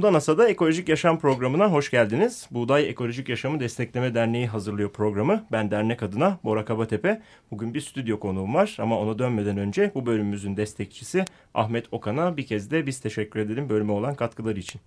Tohumdan Asada Ekolojik Yaşam programına hoş geldiniz. Buğday Ekolojik Yaşamı Destekleme Derneği hazırlıyor programı. Ben dernek adına Bora Kabatepe. Bugün bir stüdyo konuğum var ama ona dönmeden önce bu bölümümüzün destekçisi Ahmet Okan'a bir kez de biz teşekkür edelim bölüme olan katkıları için.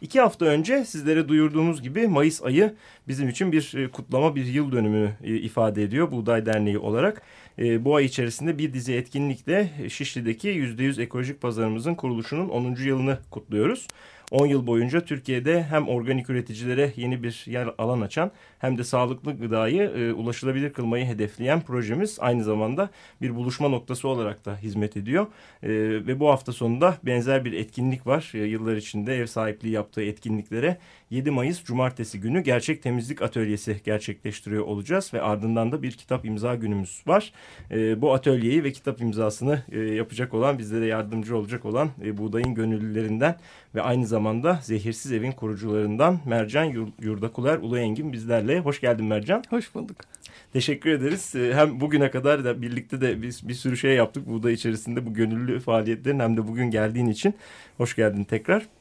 İki hafta önce sizlere duyurduğumuz gibi Mayıs ayı bizim için bir e, kutlama, bir yıl dönümünü e, ifade ediyor Buğday Derneği olarak. E, bu ay içerisinde bir dizi etkinlikle Şişli'deki %100 ekolojik pazarımızın kuruluşunun 10. yılını kutluyoruz. 10 yıl boyunca Türkiye'de hem organik üreticilere yeni bir yer alan açan hem de sağlıklı gıdayı e, ulaşılabilir kılmayı hedefleyen projemiz aynı zamanda bir buluşma noktası olarak da hizmet ediyor. E, ve bu hafta sonunda benzer bir etkinlik var. E, yıllar içinde ev sahipliği yaptığı etkinliklere 7 Mayıs Cumartesi günü Gerçek Temizlik Atölyesi gerçekleştiriyor olacağız ve ardından da bir kitap imza günümüz var. E, bu atölyeyi ve kitap imzasını e, yapacak olan bizlere yardımcı olacak olan e, Buğday'ın gönüllülerinden ve aynı zamanda Zehirsiz Evin kurucularından Mercan Yurdakuler Uluengin bizlerle. Hoş geldin Mercan. Hoş bulduk. Teşekkür ederiz. Ee, hem bugüne kadar da birlikte de biz bir sürü şey yaptık Buğday içerisinde bu gönüllü faaliyetlerin hem de bugün geldiğin için. Hoş geldin tekrar.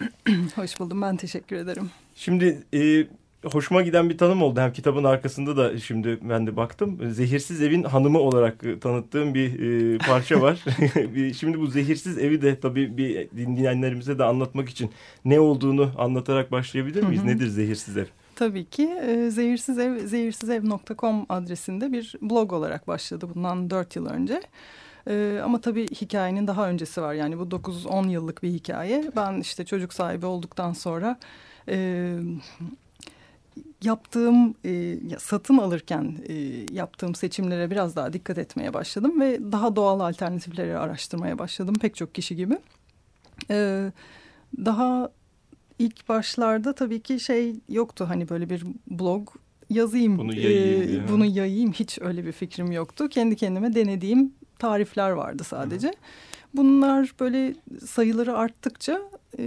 Hoş buldum ben teşekkür ederim. Şimdi e, hoşuma giden bir tanım oldu. Hem kitabın arkasında da şimdi ben de baktım. Zehirsiz evin hanımı olarak e, tanıttığım bir e, parça var. şimdi bu zehirsiz evi de tabii bir dinleyenlerimize de anlatmak için ne olduğunu anlatarak başlayabilir miyiz? Hı hı. Nedir zehirsiz ev? Tabii ki e, zehirsiz ev zehirsizev.com adresinde bir blog olarak başladı bundan dört yıl önce. Ee, ama tabii hikayenin daha öncesi var. Yani bu 9-10 yıllık bir hikaye. Ben işte çocuk sahibi olduktan sonra e, yaptığım e, satın alırken e, yaptığım seçimlere biraz daha dikkat etmeye başladım ve daha doğal alternatifleri araştırmaya başladım pek çok kişi gibi. E, daha ilk başlarda tabii ki şey yoktu hani böyle bir blog yazayım bunu yayayım, e, bunu yayayım hiç öyle bir fikrim yoktu. Kendi kendime denediğim tarifler vardı sadece. Hı. Bunlar böyle sayıları arttıkça e,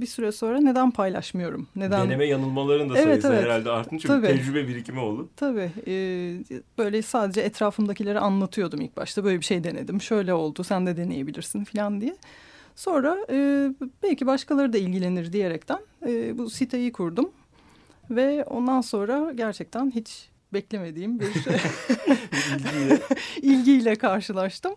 bir süre sonra neden paylaşmıyorum? Neden? Deneme yanılmaların da evet, sayısı evet. herhalde arttı çünkü Tabii. tecrübe birikimi oldu. Tabii. E, böyle sadece etrafımdakileri anlatıyordum ilk başta. Böyle bir şey denedim. Şöyle oldu sen de deneyebilirsin falan diye. Sonra e, belki başkaları da ilgilenir diyerekten e, bu siteyi kurdum. Ve ondan sonra gerçekten hiç beklemediğim bir ilgiyle. ilgiyle karşılaştım.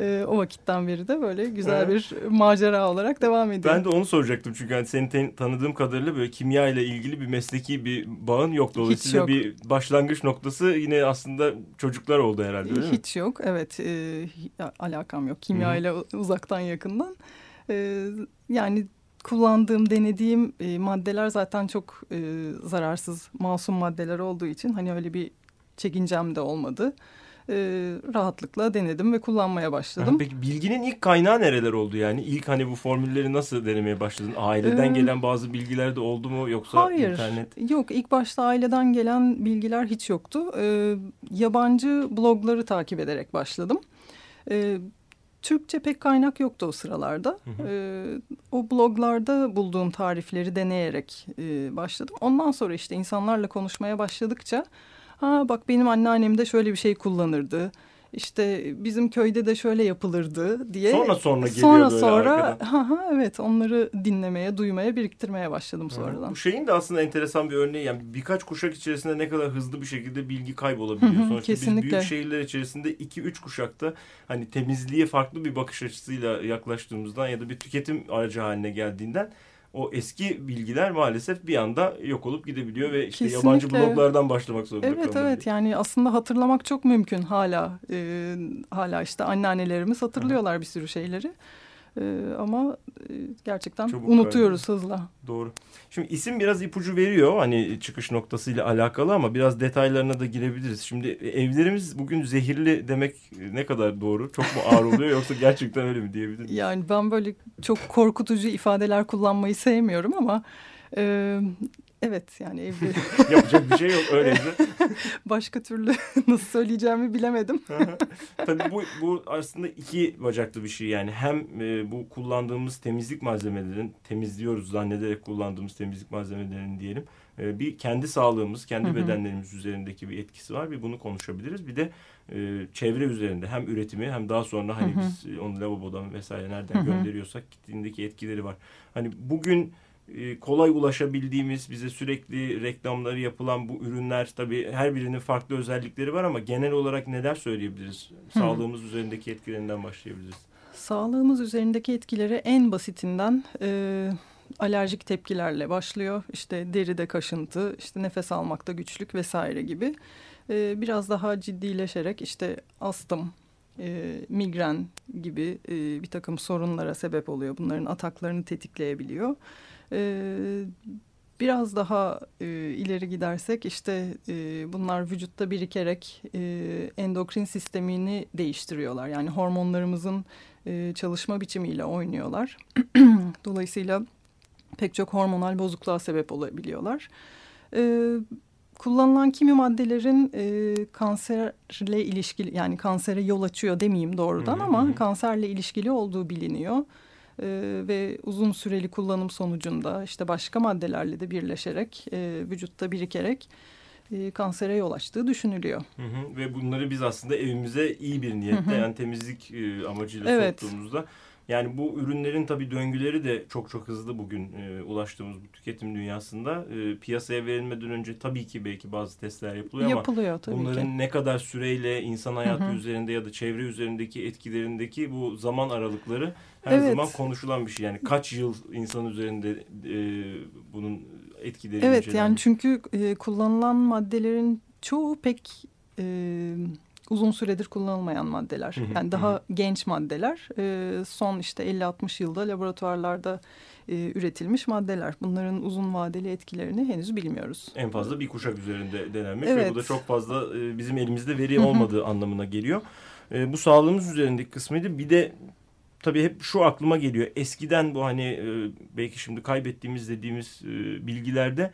Ee, o vakitten beri de böyle güzel evet. bir macera olarak devam ediyor. Ben de onu soracaktım çünkü hani seni tanıdığım kadarıyla böyle kimya ile ilgili bir mesleki bir bağın yok. Dolayısıyla yok. bir başlangıç noktası yine aslında çocuklar oldu herhalde değil Hiç mi? yok evet e, alakam yok kimya ile uzaktan yakından. E, yani kullandığım, denediğim e, maddeler zaten çok e, zararsız, masum maddeler olduğu için hani öyle bir çekincem de olmadı. E, rahatlıkla denedim ve kullanmaya başladım. Peki bilginin ilk kaynağı nereler oldu yani? İlk hani bu formülleri nasıl denemeye başladın? Aileden ee, gelen bazı bilgiler de oldu mu yoksa hayır, internet? Yok ilk başta aileden gelen bilgiler hiç yoktu. Ee, yabancı blogları takip ederek başladım. Ee, Türkçe pek kaynak yoktu o sıralarda. Hı hı. E, o bloglarda bulduğum tarifleri deneyerek e, başladım. Ondan sonra işte insanlarla konuşmaya başladıkça... Ha bak benim anneannem de şöyle bir şey kullanırdı işte bizim köyde de şöyle yapılırdı diye. Sonra sonra geliyor sonra, böyle sonra, Ha, ha, evet onları dinlemeye, duymaya, biriktirmeye başladım sonradan. Bu şeyin de aslında enteresan bir örneği. Yani birkaç kuşak içerisinde ne kadar hızlı bir şekilde bilgi kaybolabiliyor. Hı hı, Sonuçta kesinlikle. biz büyük şehirler içerisinde iki üç kuşakta hani temizliğe farklı bir bakış açısıyla yaklaştığımızdan ya da bir tüketim aracı haline geldiğinden o eski bilgiler maalesef bir anda yok olup gidebiliyor ve işte Kesinlikle. yabancı bloglardan başlamak zorunda evet. Evet evet yani aslında hatırlamak çok mümkün hala. Ee, hala işte anneannelerimiz hatırlıyorlar Hı. bir sürü şeyleri. Ee, ama e, gerçekten Çabuk unutuyoruz kaybediyor. hızla. Doğru. Şimdi isim biraz ipucu veriyor hani çıkış noktasıyla alakalı ama biraz detaylarına da girebiliriz. Şimdi evlerimiz bugün zehirli demek ne kadar doğru? Çok mu ağır oluyor yoksa gerçekten öyle mi diyebilir Yani ben böyle çok korkutucu ifadeler kullanmayı sevmiyorum ama... E, Evet yani evli. Yapacak bir şey yok öyleyse. Başka türlü nasıl söyleyeceğimi bilemedim. Tabii bu, bu aslında iki bacaklı bir şey yani. Hem e, bu kullandığımız temizlik malzemelerin, temizliyoruz zannederek kullandığımız temizlik malzemelerinin diyelim. E, bir kendi sağlığımız, kendi bedenlerimiz üzerindeki bir etkisi var. Bir bunu konuşabiliriz. Bir de e, çevre üzerinde hem üretimi hem daha sonra hani biz onu lavabodan vesaire nereden gönderiyorsak gittiğindeki etkileri var. Hani bugün kolay ulaşabildiğimiz bize sürekli reklamları yapılan bu ürünler tabii her birinin farklı özellikleri var ama genel olarak neler söyleyebiliriz? Sağlığımız üzerindeki etkilerinden başlayabiliriz. Sağlığımız üzerindeki etkileri en basitinden e, alerjik tepkilerle başlıyor. İşte deride kaşıntı, işte nefes almakta güçlük vesaire gibi. E, biraz daha ciddileşerek işte astım, e, migren gibi e, bir takım sorunlara sebep oluyor. Bunların ataklarını tetikleyebiliyor. E, biraz daha e, ileri gidersek işte e, bunlar vücutta birikerek e, endokrin sistemini değiştiriyorlar. Yani hormonlarımızın e, çalışma biçimiyle oynuyorlar. Dolayısıyla pek çok hormonal bozukluğa sebep olabiliyorlar. E, kullanılan kimi maddelerin e, kanserle ilişkili yani kansere yol açıyor demeyeyim doğrudan hı ama kanserle ilişkili olduğu biliniyor. E, ve uzun süreli kullanım sonucunda işte başka maddelerle de birleşerek e, vücutta birikerek e, kansere yol açtığı düşünülüyor. Hı hı. Ve bunları biz aslında evimize iyi bir niyetle yani temizlik e, amacıyla Evet. soktuğumuzda yani bu ürünlerin tabii döngüleri de çok çok hızlı bugün e, ulaştığımız bu tüketim dünyasında. E, piyasaya verilmeden önce tabii ki belki bazı testler yapılıyor ama Yapılıyor tabii bunların ki. ne kadar süreyle insan hayatı Hı hı. üzerinde ya da çevre üzerindeki etkilerindeki bu zaman aralıkları her Evet. zaman konuşulan bir şey. Yani kaç yıl insan üzerinde e, bunun etkileri Evet yani çünkü e, kullanılan maddelerin çoğu pek e, uzun süredir kullanılmayan maddeler. Yani daha genç maddeler. E, son işte 50-60 yılda laboratuvarlarda e, üretilmiş maddeler. Bunların uzun vadeli etkilerini henüz bilmiyoruz. En fazla bir kuşak üzerinde denenmiş ve Evet. bu da çok fazla e, bizim elimizde veri olmadığı anlamına geliyor. E, bu sağlığımız üzerindeki kısmıydı. Bir de tabii hep şu aklıma geliyor. Eskiden bu hani e, belki şimdi kaybettiğimiz dediğimiz e, bilgilerde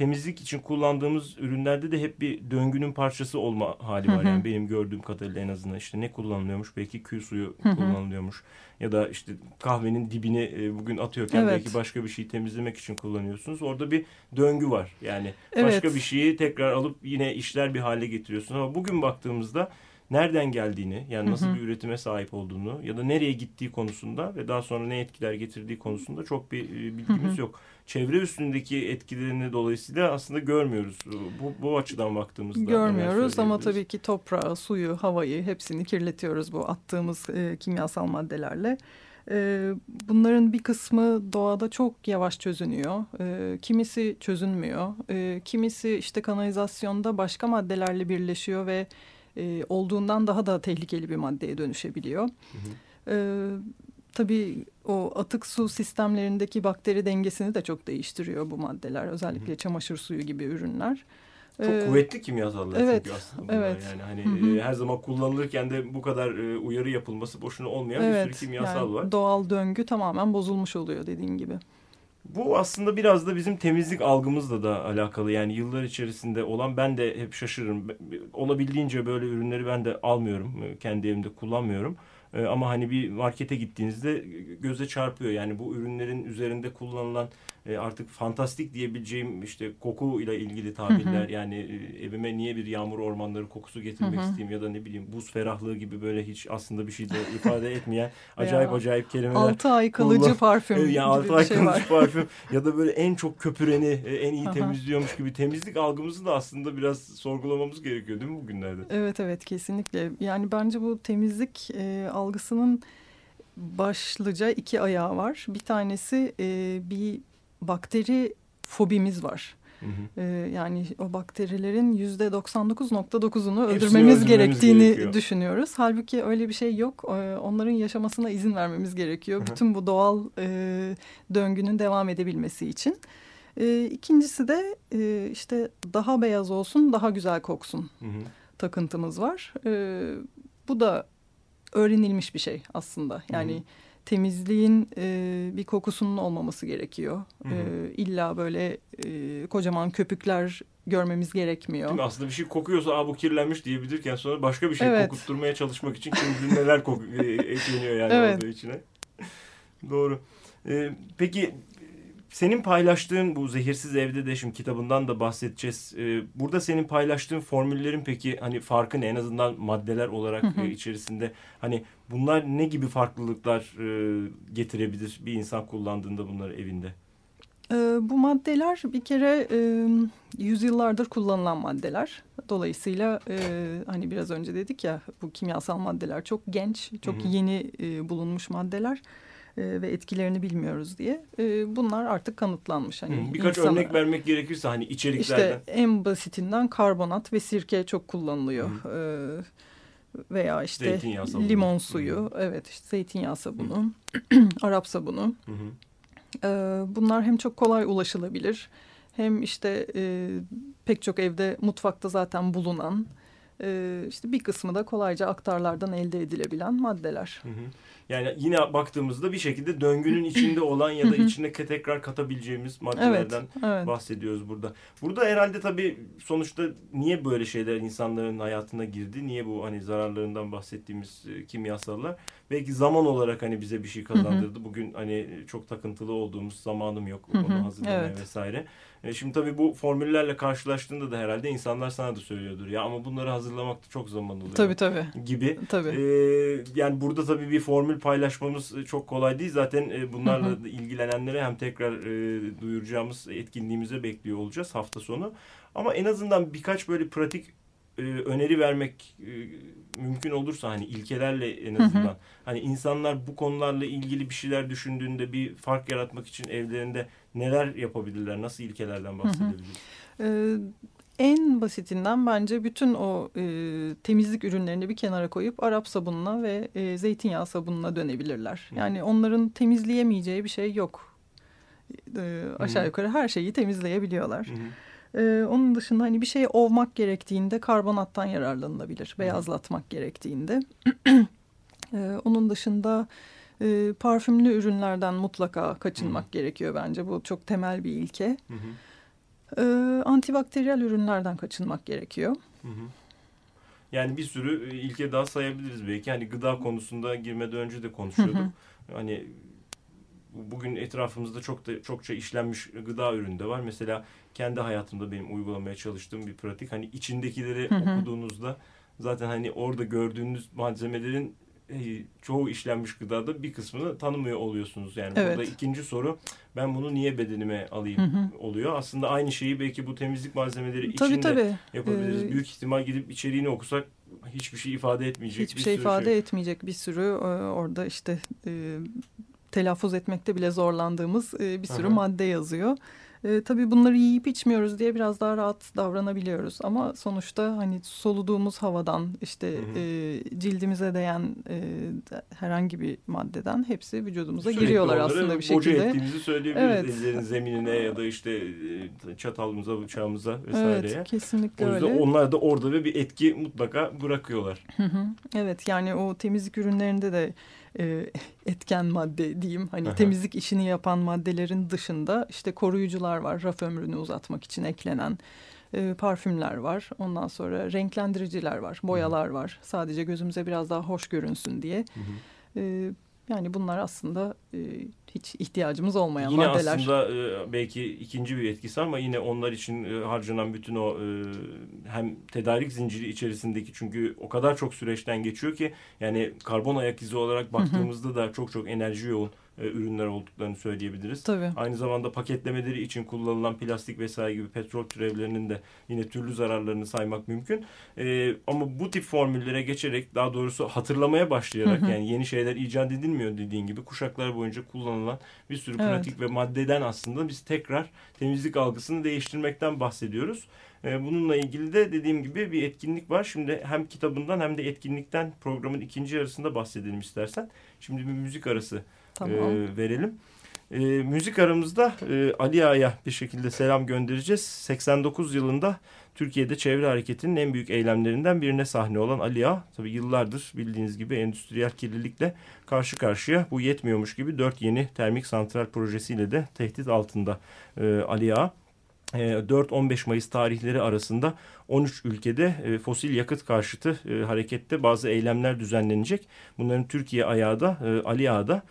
temizlik için kullandığımız ürünlerde de hep bir döngünün parçası olma hali var. Hı hı. Yani benim gördüğüm kadarıyla en azından işte ne kullanılıyormuş? Belki kül suyu Hı hı. kullanılıyormuş. Ya da işte kahvenin dibine e, bugün atıyorken Evet. belki başka bir şeyi temizlemek için kullanıyorsunuz. Orada bir döngü var. Yani Evet. başka bir şeyi tekrar alıp yine işler bir hale getiriyorsun. Ama bugün baktığımızda nereden geldiğini yani nasıl Hı hı. bir üretime sahip olduğunu ya da nereye gittiği konusunda ve daha sonra ne etkiler getirdiği konusunda çok bir e, bilgimiz Hı hı. yok. Çevre üstündeki etkilerini dolayısıyla aslında görmüyoruz. Bu, bu açıdan baktığımızda. Görmüyoruz ama tabii ki toprağı, suyu, havayı hepsini kirletiyoruz bu attığımız e, kimyasal maddelerle. E, bunların bir kısmı doğada çok yavaş çözünüyor. E, kimisi çözünmüyor. Kimisi işte kanalizasyonda başka maddelerle birleşiyor ve e, olduğundan daha da tehlikeli bir maddeye dönüşebiliyor. E, tabii o atık su sistemlerindeki bakteri dengesini de çok değiştiriyor bu maddeler. Özellikle çamaşır suyu gibi ürünler. Çok E, kuvvetli kimyasallar evet, çünkü aslında bunlar. evet. Yani hani Hı hı. e, her zaman kullanılırken de bu kadar e, uyarı yapılması boşuna olmayan bir Evet, sürü kimyasal yani var. doğal döngü tamamen bozulmuş oluyor dediğin gibi. Bu aslında biraz da bizim temizlik algımızla da alakalı. Yani yıllar içerisinde olan ben de hep şaşırırım. Olabildiğince böyle ürünleri ben de almıyorum. e, Kendi evimde kullanmıyorum. E, Ama hani bir markete gittiğinizde göze çarpıyor. Yani bu ürünlerin üzerinde kullanılan e, artık fantastik diyebileceğim işte koku ile ilgili tabirler. Yani e, evime niye bir yağmur ormanları kokusu getirmek Hı hı. isteyeyim ya da ne bileyim buz ferahlığı gibi böyle hiç aslında bir şey de ifade etmeyen acayip acayip kelimeler. Altı ay kalıcı kullan- parfüm Evet, gibi yani altı ay şey kalıcı var. parfüm ya da böyle en çok köpüreni e, en iyi temizliyormuş gibi temizlik algımızı da aslında biraz sorgulamamız gerekiyor değil mi bugünlerde? Evet evet kesinlikle. Yani bence bu temizlik e, algısının başlıca iki ayağı var. Bir tanesi e, bir bakteri fobimiz var. Hı hı. E, yani o bakterilerin yüzde 99.9'unu Hepsini öldürmemiz gerektiğini gerekiyor. düşünüyoruz. Halbuki öyle bir şey yok. E, onların yaşamasına izin vermemiz gerekiyor. Hı hı. Bütün bu doğal e, döngünün devam edebilmesi için. E, ikincisi de e, işte daha beyaz olsun, daha güzel koksun Hı hı. takıntımız var. E, bu da öğrenilmiş bir şey aslında. Yani Hı-hı. Temizliğin e, bir kokusunun olmaması gerekiyor. E, illa böyle e, kocaman köpükler görmemiz gerekmiyor. Değil mi? Aslında bir şey kokuyorsa Aa, bu kirlenmiş diyebilirken sonra başka bir şey evet. kokutturmaya çalışmak için kim neler e, ekleniyor yani evet. içine. Doğru. Ee, peki senin paylaştığın bu Zehirsiz Evde de şimdi kitabından da bahsedeceğiz. Ee, burada senin paylaştığın formüllerin peki hani farkı ne? En azından maddeler olarak hı e, içerisinde hani bunlar ne gibi farklılıklar e, getirebilir bir insan kullandığında bunları evinde? Ee, bu maddeler bir kere e, yüzyıllardır kullanılan maddeler. Dolayısıyla e, hani biraz önce dedik ya bu kimyasal maddeler çok genç, çok hı hı. yeni e, bulunmuş maddeler e, ve etkilerini bilmiyoruz diye. E, bunlar artık kanıtlanmış. Hani Birkaç insana, örnek vermek gerekirse hani içeriklerden. İşte en basitinden karbonat ve sirke çok kullanılıyor. E, veya işte limon suyu, hı hı. evet işte zeytinyağı sabunu, Arap sabunu. Hı hı. E, bunlar hem çok kolay ulaşılabilir hem işte e, pek çok evde mutfakta zaten bulunan e, işte bir kısmı da kolayca aktarlardan elde edilebilen maddeler. Hı hı. Yani yine baktığımızda bir şekilde döngünün içinde olan ya da içine tekrar katabileceğimiz maddelerden evet, evet. bahsediyoruz burada. Burada herhalde tabii sonuçta niye böyle şeyler insanların hayatına girdi? Niye bu hani zararlarından bahsettiğimiz e, kimyasallar? Belki zaman olarak hani bize bir şey kazandırdı. Bugün hani çok takıntılı olduğumuz zamanım yok onu hazırlamaya evet. vesaire. E şimdi tabii bu formüllerle karşılaştığında da herhalde insanlar sana da söylüyordur. Ya ama bunları hazırlamakta çok zaman oluyor. Tabii tabii. Gibi. Tabii. E, yani burada tabii bir formül paylaşmamız çok kolay değil. Zaten e, bunlarla ilgilenenlere hem tekrar e, duyuracağımız etkinliğimize bekliyor olacağız hafta sonu. Ama en azından birkaç böyle pratik e, öneri vermek e, mümkün olursa hani ilkelerle en azından hı hı. hani insanlar bu konularla ilgili bir şeyler düşündüğünde bir fark yaratmak için evlerinde neler yapabilirler? Nasıl ilkelerden bahsedebiliriz? Hı hı. Ee, en basitinden bence bütün o e, temizlik ürünlerini bir kenara koyup Arap sabununa ve e, zeytinyağı sabununa dönebilirler. Hı. Yani onların temizleyemeyeceği bir şey yok. E, aşağı Hı. yukarı her şeyi temizleyebiliyorlar. Hı. Ee, onun dışında hani bir şeyi ovmak gerektiğinde karbonattan yararlanılabilir. Beyazlatmak gerektiğinde. ee, onun dışında e, parfümlü ürünlerden mutlaka kaçınmak hı. gerekiyor bence. Bu çok temel bir ilke. Hı Ee, antibakteriyel ürünlerden kaçınmak gerekiyor. Hı hı. Yani bir sürü e, ilke daha sayabiliriz belki. Hani gıda konusunda girmeden önce de konuşuyorduk. Hı hı. Hani bugün etrafımızda çok da çokça işlenmiş gıda ürünü de var. Mesela kendi hayatımda benim uygulamaya çalıştığım bir pratik. Hani içindekileri hı hı. okuduğunuzda zaten hani orada gördüğünüz malzemelerin e, çoğu işlenmiş gıdada bir kısmını tanımıyor oluyorsunuz. Yani evet. burada ikinci soru ben bunu niye bedenime alayım hı hı. oluyor. Aslında aynı şeyi belki bu temizlik malzemeleri tabii, içinde tabii. yapabiliriz. Ee, Büyük ihtimal gidip içeriğini okusak hiçbir şey ifade etmeyecek. Hiçbir şey ifade şey. etmeyecek bir sürü e, orada işte e, telaffuz etmekte bile zorlandığımız e, bir sürü Aha. madde yazıyor. E, tabii bunları yiyip içmiyoruz diye biraz daha rahat davranabiliyoruz. Ama sonuçta hani soluduğumuz havadan işte hı hı. E, cildimize değen e, herhangi bir maddeden hepsi vücudumuza Sürekli giriyorlar aslında bir şekilde. Boca ettiğimizi söyleyebiliriz. Evet. Ellerin zeminine ya da işte e, çatalımıza, bıçağımıza vesaireye. Evet kesinlikle o yüzden öyle. onlar da orada bir etki mutlaka bırakıyorlar. Hı hı. Evet yani o temizlik ürünlerinde de e, etken madde diyeyim. Hani Aha. temizlik işini yapan maddelerin dışında işte koruyucular var. Raf ömrünü uzatmak için eklenen e, parfümler var. Ondan sonra renklendiriciler var, boyalar Hı. var. Sadece gözümüze biraz daha hoş görünsün diye. Hı hı. E, yani bunlar aslında e, hiç ihtiyacımız olmayan yine maddeler. Yine aslında e, belki ikinci bir etkisi ama yine onlar için e, harcanan bütün o e, hem tedarik zinciri içerisindeki çünkü o kadar çok süreçten geçiyor ki yani karbon ayak izi olarak baktığımızda da çok çok enerji yoğun e, ürünler olduklarını söyleyebiliriz. Tabii. Aynı zamanda paketlemeleri için kullanılan plastik vesaire gibi petrol türevlerinin de yine türlü zararlarını saymak mümkün. E, ama bu tip formüllere geçerek daha doğrusu hatırlamaya başlayarak hı hı. yani yeni şeyler icat edilmiyor dediğin gibi kuşaklar boyunca kullanılan bir sürü evet. pratik ve maddeden aslında biz tekrar temizlik algısını değiştirmekten bahsediyoruz. E, bununla ilgili de dediğim gibi bir etkinlik var. Şimdi hem kitabından hem de etkinlikten programın ikinci yarısında bahsedelim istersen. Şimdi bir müzik arası tamam. e, verelim. E, müzik aramızda e, Ali Ağa'ya bir şekilde selam göndereceğiz. 89 yılında Türkiye'de çevre hareketinin en büyük eylemlerinden birine sahne olan Ali Ağa tabii yıllardır bildiğiniz gibi endüstriyel kirlilikle karşı karşıya bu yetmiyormuş gibi dört yeni termik santral projesiyle de tehdit altında e, Ali Ağa. 4-15 e, Mayıs tarihleri arasında 13 ülkede e, fosil yakıt karşıtı e, harekette bazı eylemler düzenlenecek. Bunların Türkiye ayağı da Ali Ağa'da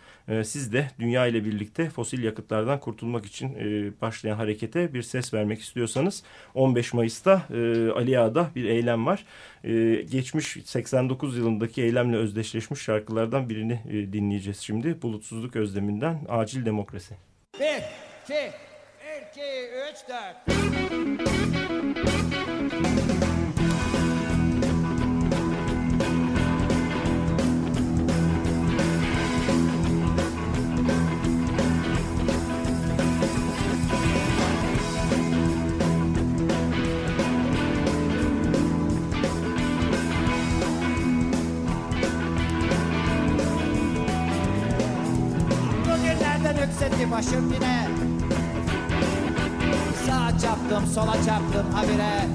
siz de dünya ile birlikte fosil yakıtlardan kurtulmak için başlayan harekete bir ses vermek istiyorsanız 15 Mayıs'ta Ali Ağa'da bir eylem var. Geçmiş 89 yılındaki eylemle özdeşleşmiş şarkılardan birini dinleyeceğiz şimdi. Bulutsuzluk özleminden Acil Demokrasi. Bir, iki, 2, 3, 4. yükseltti başım yine çarptım sola çarptım habire.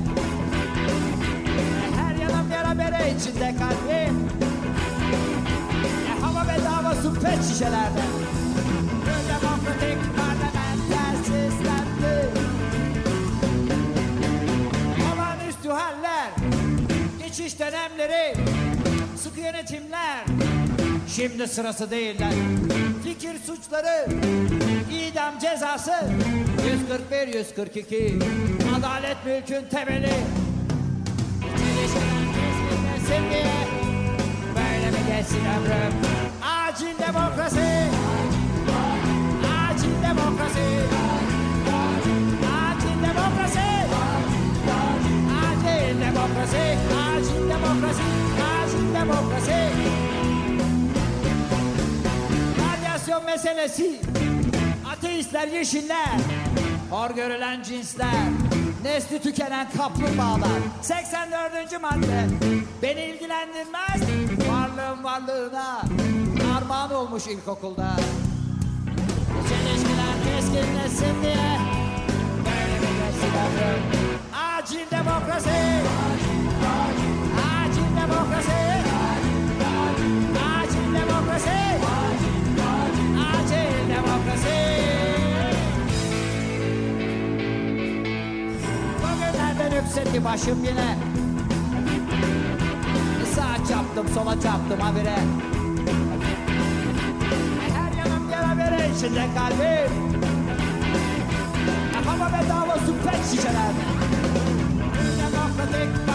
Her yanım yara bere içinde kalbim. E, Hava bedava su pet şişelerde Demokratik parlamenter sistemli Olağanüstü haller Geçiş dönemleri Sıkı yönetimler. Şimdi sırası değiller Fikir suçları idam cezası. 141 142 Adalet mülkün temeli. Diye Böyle mi geçsin ömrüm? Acil demokrasi. Acil demokrasi. Acil demokrasi. Acil demokrasi. Acil demokrasi. Acil demokrasi Radyasyon meselesi. Ateistler, yeşiller, hor görülen cinsler, nesli tükenen kaplumbağalar. 84. madde. Beni ilgilendirmez, varlığım varlığına. Armağan olmuş ilkokulda. Çelişkiler keskinleşsin diye. Böyle bir geçsin Acil demokrasi, acil demokrasi, acil demokrasi. yükseldi başım yine. Sağa çarptım sola çarptım habire. Her yanım yara bere içinde kalbim. Hava bedava su pet şişelerde Demokratik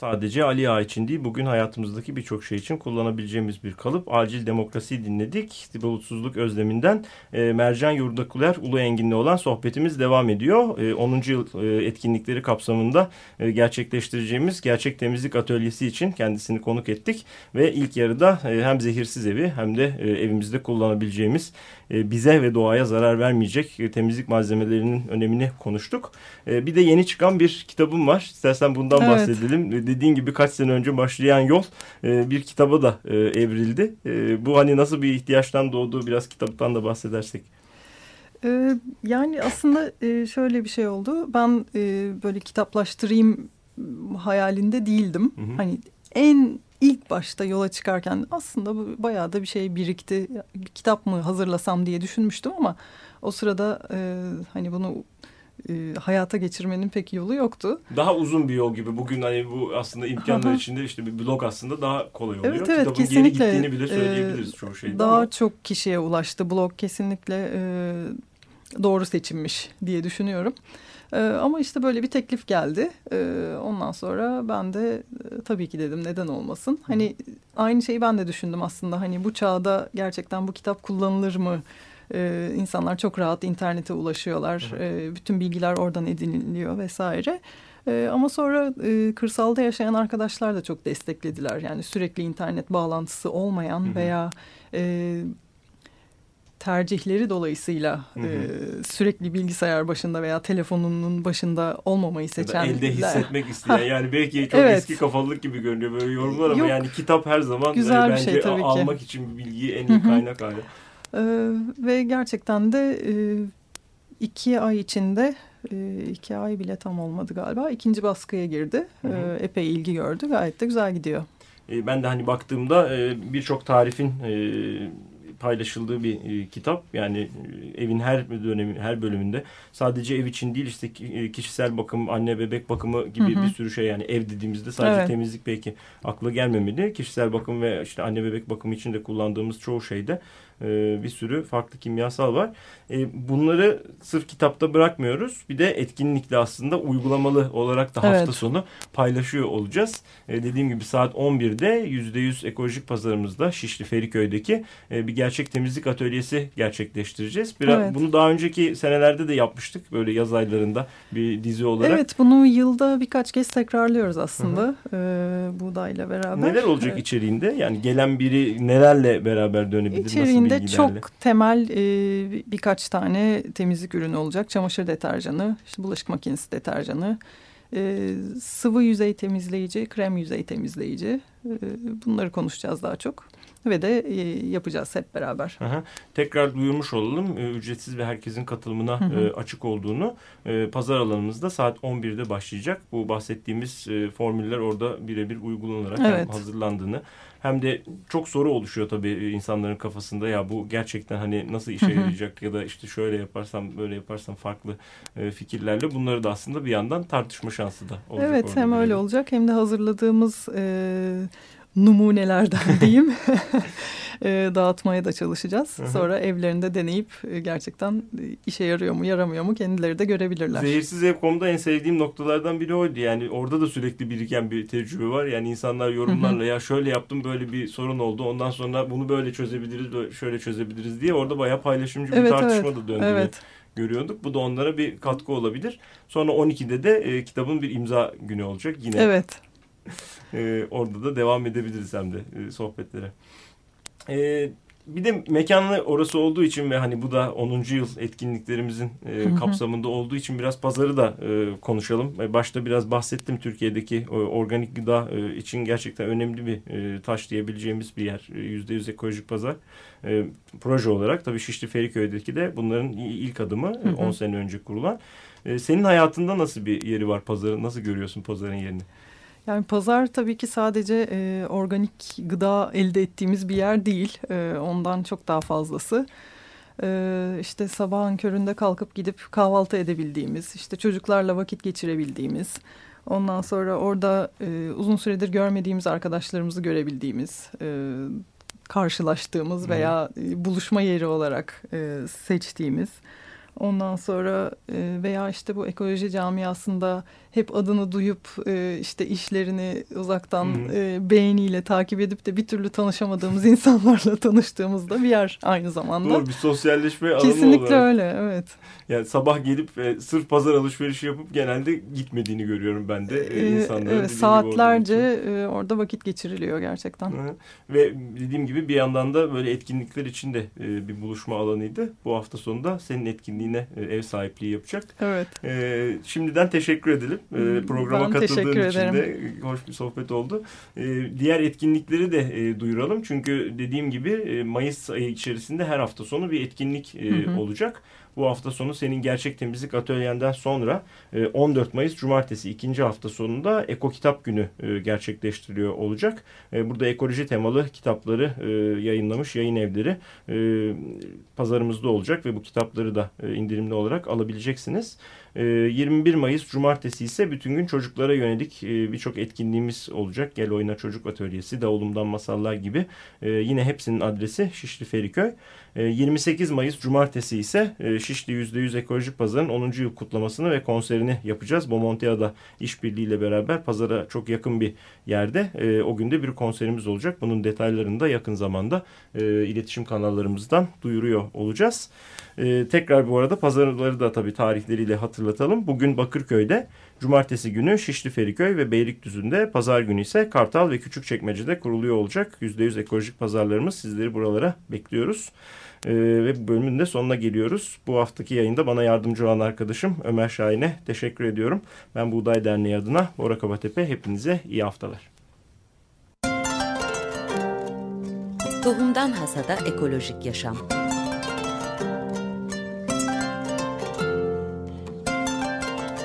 sadece Ali Ağa için değil bugün hayatımızdaki birçok şey için kullanabileceğimiz bir kalıp. Acil demokrasi dinledik. Bulutsuzluk özleminden e, Mercan Yurdakuler Ulu Engin'le olan sohbetimiz devam ediyor. E, 10. yıl e, etkinlikleri kapsamında e, gerçekleştireceğimiz gerçek temizlik atölyesi için kendisini konuk ettik. Ve ilk yarıda e, hem zehirsiz evi hem de e, evimizde kullanabileceğimiz e, bize ve doğaya zarar vermeyecek e, temizlik malzemelerinin önemini konuştuk. E, bir de yeni çıkan bir kitabım var. İstersen bundan evet. bahsedelim. Dediğin gibi kaç sene önce başlayan yol bir kitaba da evrildi. Bu hani nasıl bir ihtiyaçtan doğduğu biraz kitaptan da bahsedersek. Yani aslında şöyle bir şey oldu. Ben böyle kitaplaştırayım hayalinde değildim. Hı hı. Hani en ilk başta yola çıkarken aslında bayağı da bir şey birikti. Bir kitap mı hazırlasam diye düşünmüştüm ama o sırada e, hani bunu e, hayata geçirmenin pek yolu yoktu. Daha uzun bir yol gibi. Bugün hani bu aslında imkanlar içinde işte bir blog aslında daha kolay oluyor. Evet evet Kitabın kesinlikle. geri gittiğini bile söyleyebiliriz e, çoğu şeyde. Daha ama. çok kişiye ulaştı blog kesinlikle. E, doğru seçimmiş diye düşünüyorum. E, ama işte böyle bir teklif geldi. E, ondan sonra ben de e, tabii ki dedim neden olmasın. Hani aynı şeyi ben de düşündüm aslında. Hani bu çağda gerçekten bu kitap kullanılır mı? Ee, insanlar çok rahat internete ulaşıyorlar. Ee, bütün bilgiler oradan ediniliyor vesaire. Ee, ama sonra e, kırsalda yaşayan arkadaşlar da çok desteklediler. Yani sürekli internet bağlantısı olmayan Hı hı. veya e, tercihleri dolayısıyla Hı hı. e, sürekli bilgisayar başında veya telefonunun başında olmamayı Ya seçenler. elde hissetmek isteyen yani belki çok Evet. eski kafalılık gibi görünüyor böyle yorumlar ama Yok. yani kitap her zaman Güzel e, bence şey tabii ki. almak için bilgiyi en iyi kaynak hali. Ee, ve gerçekten de e, iki ay içinde e, iki ay bile tam olmadı galiba ikinci baskıya girdi. Hı hı. Ee, epey ilgi gördü gayet de güzel gidiyor. E, ben de hani baktığımda e, birçok tarifin e, paylaşıldığı bir e, kitap. Yani e, evin her dönemi, her bölümünde sadece ev için değil işte e, kişisel bakım, anne bebek bakımı gibi Hı hı. bir sürü şey yani ev dediğimizde sadece Evet. temizlik belki akla gelmemeli. Kişisel bakım ve işte anne bebek bakımı için de kullandığımız çoğu şeyde e, bir sürü farklı kimyasal var. E, bunları sırf kitapta bırakmıyoruz. Bir de etkinlikle aslında uygulamalı olarak da hafta Evet. sonu paylaşıyor olacağız. E, dediğim gibi saat 11'de %100 ekolojik pazarımızda Şişli Feriköy'deki e, bir gerçek temizlik atölyesi gerçekleştireceğiz. Biraz, Evet. Bunu daha önceki senelerde de yapmıştık böyle yaz aylarında bir dizi olarak. Evet bunu yılda birkaç kez tekrarlıyoruz aslında e, buğdayla beraber. Neler olacak Evet. içeriğinde? Yani gelen biri nelerle beraber dönebilir? nasıl İçeriğinde bilgilerle? çok temel e, bir- birkaç tane temizlik ürünü olacak. Çamaşır deterjanı, işte bulaşık makinesi deterjanı, e, sıvı yüzey temizleyici, krem yüzey temizleyici. E, bunları konuşacağız daha çok. Ve de e, yapacağız hep beraber. Aha. Tekrar duyurmuş olalım. Ee, Ücretsiz ve herkesin katılımına Hı hı. e, açık olduğunu. E, Pazar alanımızda saat 11'de başlayacak. Bu bahsettiğimiz e, formüller orada birebir uygulanarak hem Evet. hazırlandığını hem de çok soru oluşuyor tabii e, insanların kafasında. Ya bu gerçekten hani nasıl işe yarayacak ya da işte şöyle yaparsam böyle yaparsam farklı e, fikirlerle bunları da aslında bir yandan tartışma şansı da olacak. evet hem öyle olacak hem de hazırladığımız e, numunelerden diyeyim e, dağıtmaya da çalışacağız. Hı hı. Sonra evlerinde deneyip e, gerçekten e, işe yarıyor mu yaramıyor mu kendileri de görebilirler. Zehirsiz Ev.com'da en sevdiğim noktalardan biri oydu. Yani orada da sürekli biriken bir tecrübe var. Yani insanlar yorumlarla ya şöyle yaptım böyle bir sorun oldu. Ondan sonra bunu böyle çözebiliriz, şöyle çözebiliriz diye orada bayağı paylaşımcı bir Evet, tartışma evet. da döndüğünü Evet. görüyorduk. Bu da onlara bir katkı olabilir. Sonra 12'de de e, kitabın bir imza günü olacak. Yine Evet. e, orada da devam edebiliriz hem de e, sohbetlere. E, bir de mekanı orası olduğu için ve hani bu da 10. yıl etkinliklerimizin e, kapsamında olduğu için biraz pazarı da e, konuşalım. E, başta biraz bahsettim Türkiye'deki e, organik gıda e, için gerçekten önemli bir e, taş diyebileceğimiz bir yer. E, %100 ekolojik pazar. E, proje olarak tabii Şişli Feriköy'deki de bunların ilk adımı e, Hı hı. 10 sene önce kurulan. E, senin hayatında nasıl bir yeri var pazarın? Nasıl görüyorsun pazarın yerini? Yani pazar tabii ki sadece e, organik gıda elde ettiğimiz bir yer değil. E, ondan çok daha fazlası. E, işte sabahın köründe kalkıp gidip kahvaltı edebildiğimiz, işte çocuklarla vakit geçirebildiğimiz, ondan sonra orada e, uzun süredir görmediğimiz arkadaşlarımızı görebildiğimiz, e, karşılaştığımız veya e, buluşma yeri olarak e, seçtiğimiz. Ondan sonra e, veya işte bu ekoloji camiasında hep adını duyup e, işte işlerini uzaktan e, beğeniyle takip edip de bir türlü tanışamadığımız insanlarla tanıştığımızda bir yer aynı zamanda. Doğru bir sosyalleşme alanı Kesinlikle olarak. öyle evet. Yani sabah gelip sırf pazar alışverişi yapıp genelde gitmediğini görüyorum ben de Ee, insanların. evet, saatlerce orada vakit geçiriliyor gerçekten. Hı. Ve dediğim gibi bir yandan da böyle etkinlikler için de bir buluşma alanıydı. Bu hafta sonunda senin etkinliğine e, ev sahipliği yapacak. Evet. E, şimdiden teşekkür edelim. E, programa ben katıldığın için de hoş bir sohbet oldu. E, diğer etkinlikleri de e, duyuralım. Çünkü dediğim gibi e, Mayıs ayı içerisinde her hafta sonu bir etkinlik e, Hı hı. olacak. Bu hafta sonu senin gerçek temizlik atölyenden sonra e, 14 Mayıs Cumartesi ikinci hafta sonunda Eko Kitap Günü e, gerçekleştiriliyor olacak. E, Burada ekoloji temalı kitapları e, yayınlamış yayın evleri e, pazarımızda olacak ve bu kitapları da e, indirimli olarak alabileceksiniz. 21 Mayıs Cumartesi ise bütün gün çocuklara yönelik birçok etkinliğimiz olacak. Gel Oyna Çocuk Atölyesi, Davulumdan Masallar gibi. Yine hepsinin adresi Şişli Feriköy. 28 Mayıs Cumartesi ise Şişli %100 Ekolojik Pazar'ın 10. yıl kutlamasını ve konserini yapacağız. Bomontia'da işbirliğiyle beraber pazara çok yakın bir yerde o günde bir konserimiz olacak. Bunun detaylarını da yakın zamanda iletişim kanallarımızdan duyuruyor olacağız. Ee, tekrar bu arada pazarları da tabii tarihleriyle hatırlatalım. Bugün Bakırköy'de, cumartesi günü Şişli Feriköy ve Beylikdüzü'nde, pazar günü ise Kartal ve Küçükçekmece'de kuruluyor olacak. %100 ekolojik pazarlarımız sizleri buralara bekliyoruz. Ee, ve bu bölümün de sonuna geliyoruz. Bu haftaki yayında bana yardımcı olan arkadaşım Ömer Şahin'e teşekkür ediyorum. Ben Buğday Derneği adına Bora Kabatepe hepinize iyi haftalar. Tohumdan Hasada Ekolojik Yaşam